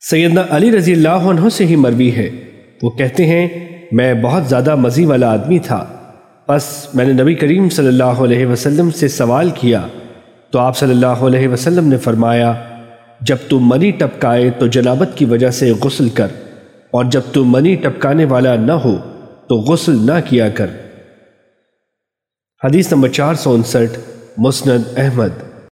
سیدنا علی رضی اللہ عنہ سے ہی مروی ہے۔ وہ کہتے ہیں، میں بہت زیادہ مزی والا آدمی تھا۔ بس میں نے نبی کریم صلی اللہ علیہ وسلم سے سوال کیا۔ تو آپ صلی اللہ علیہ وسلم نے فرمایا، جب تو منی ٹپکائے تو جنابت کی وجہ سے غسل کر۔ اور جب تو منی ٹپکانے والا نہ ہو تو غسل نہ کیا کر۔ حدیث نمبر چار سو انسٹھ، مسند احمد۔